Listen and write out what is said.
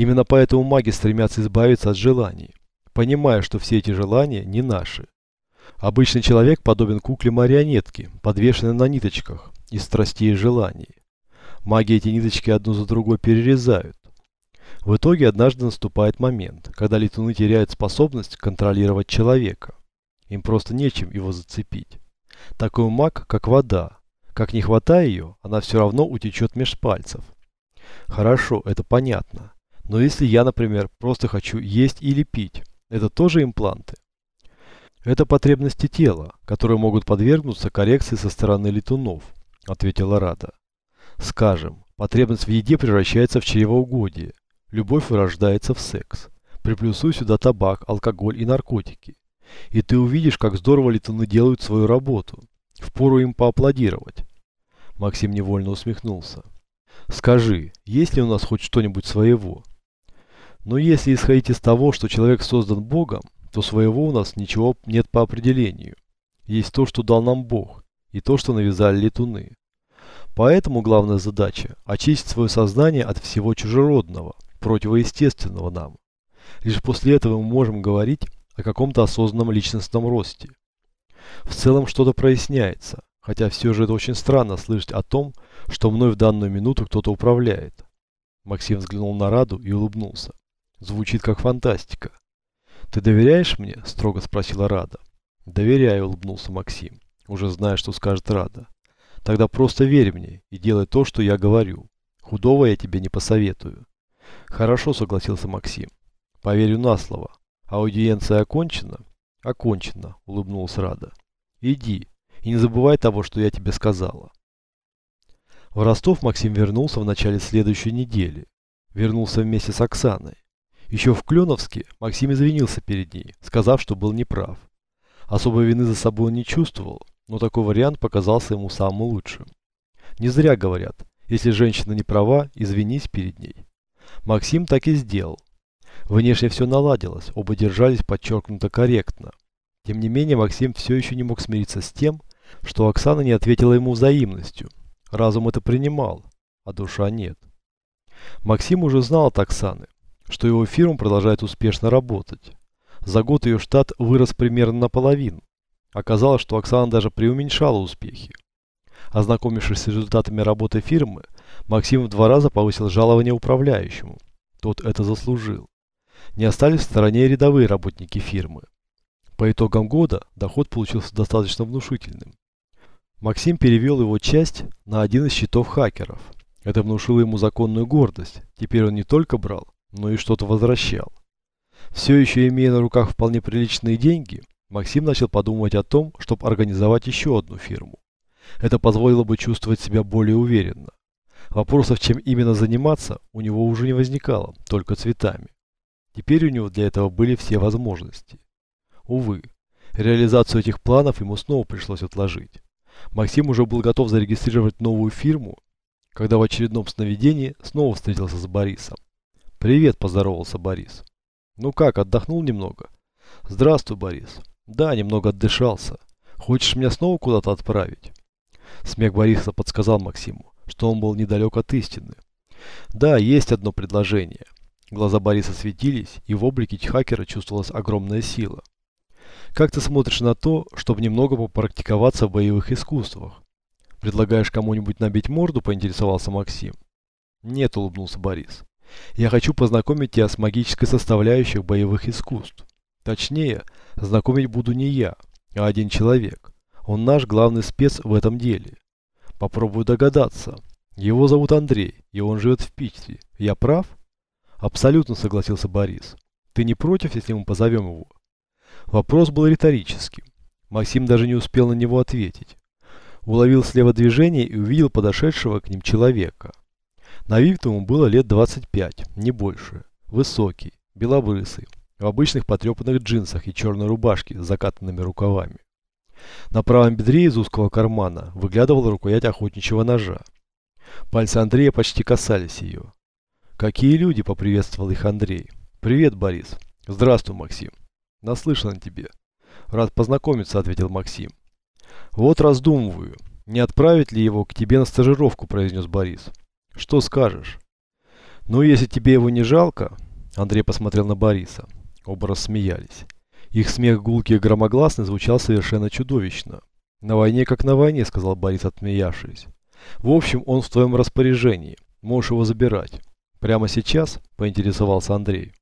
Именно поэтому маги стремятся избавиться от желаний, понимая, что все эти желания не наши. Обычный человек подобен кукле-марионетке, подвешенной на ниточках из страстей и желаний. Маги эти ниточки одну за другой перерезают. В итоге однажды наступает момент, когда летуны теряют способность контролировать человека. Им просто нечем его зацепить. Такой маг, как вода. Как не хватая ее, она все равно утечет меж пальцев. Хорошо, это понятно. Но если я, например, просто хочу есть или пить, это тоже импланты? Это потребности тела, которые могут подвергнуться коррекции со стороны летунов, ответила Рада. Скажем, потребность в еде превращается в чревоугодие, любовь вырождается в секс. Приплюсуй сюда табак, алкоголь и наркотики. И ты увидишь, как здорово летуны делают свою работу. Впору им поаплодировать. Максим невольно усмехнулся. Скажи, есть ли у нас хоть что-нибудь своего? Но если исходить из того, что человек создан Богом, то своего у нас ничего нет по определению. Есть то, что дал нам Бог, и то, что навязали летуны. Поэтому главная задача – очистить свое сознание от всего чужеродного, противоестественного нам. Лишь после этого мы можем говорить о каком-то осознанном личностном росте. В целом что-то проясняется, хотя все же это очень странно слышать о том, что мной в данную минуту кто-то управляет. Максим взглянул на Раду и улыбнулся. Звучит как фантастика. «Ты доверяешь мне?» – строго спросила Рада. «Доверяю», – улыбнулся Максим, уже зная, что скажет Рада. «Тогда просто верь мне и делай то, что я говорю. Худого я тебе не посоветую». «Хорошо», – согласился Максим. «Поверю на слово. Аудиенция окончена?» «Окончена», – улыбнулась Рада. «Иди и не забывай того, что я тебе сказала». В Ростов Максим вернулся в начале следующей недели. Вернулся вместе с Оксаной. Еще в Кленовске Максим извинился перед ней, сказав, что был неправ. Особой вины за собой он не чувствовал, но такой вариант показался ему самым лучшим. Не зря говорят, если женщина не права, извинись перед ней. Максим так и сделал. Внешне все наладилось, оба держались подчеркнуто корректно. Тем не менее, Максим все еще не мог смириться с тем, что Оксана не ответила ему взаимностью. Разум это принимал, а душа нет. Максим уже знал от Оксаны, что его фирма продолжает успешно работать. За год ее штат вырос примерно наполовину. Оказалось, что Оксана даже преуменьшала успехи. Ознакомившись с результатами работы фирмы, Максим в два раза повысил жалование управляющему. Тот это заслужил. Не остались в стороне рядовые работники фирмы. По итогам года доход получился достаточно внушительным. Максим перевел его часть на один из счетов хакеров. Это внушило ему законную гордость. Теперь он не только брал, но и что-то возвращал. Все еще имея на руках вполне приличные деньги, Максим начал подумывать о том, чтобы организовать еще одну фирму. Это позволило бы чувствовать себя более уверенно. Вопросов, чем именно заниматься, у него уже не возникало, только цветами. Теперь у него для этого были все возможности. Увы, реализацию этих планов ему снова пришлось отложить. Максим уже был готов зарегистрировать новую фирму, когда в очередном сновидении снова встретился с Борисом. «Привет», – поздоровался Борис. «Ну как, отдохнул немного?» «Здравствуй, Борис». «Да, немного отдышался. Хочешь меня снова куда-то отправить?» Смех Бориса подсказал Максиму, что он был недалек от истины. «Да, есть одно предложение». Глаза Бориса светились, и в облике хакера чувствовалась огромная сила. «Как ты смотришь на то, чтобы немного попрактиковаться в боевых искусствах?» «Предлагаешь кому-нибудь набить морду?» – поинтересовался Максим. «Нет», – улыбнулся Борис. Я хочу познакомить тебя с магической составляющей боевых искусств. Точнее, знакомить буду не я, а один человек. Он наш главный спец в этом деле. Попробую догадаться. Его зовут Андрей, и он живет в Питере. Я прав? Абсолютно согласился Борис. Ты не против, если мы позовем его? Вопрос был риторическим. Максим даже не успел на него ответить. Уловил слева движение и увидел подошедшего к ним человека. На вид ему было лет 25, не больше. Высокий, белобрысый, в обычных потрепанных джинсах и черной рубашке с закатанными рукавами. На правом бедре из узкого кармана выглядывала рукоять охотничьего ножа. Пальцы Андрея почти касались ее. «Какие люди!» – поприветствовал их Андрей. «Привет, Борис!» «Здравствуй, Максим!» «Наслышан о тебе!» «Рад познакомиться», – ответил Максим. «Вот раздумываю, не отправить ли его к тебе на стажировку», – произнес Борис. Что скажешь? Ну, если тебе его не жалко, Андрей посмотрел на Бориса. Оба рассмеялись. Их смех гулкий и громогласный звучал совершенно чудовищно. «На войне как на войне», — сказал Борис, отмеявшись. «В общем, он в твоем распоряжении. Можешь его забирать». «Прямо сейчас?» — поинтересовался Андрей.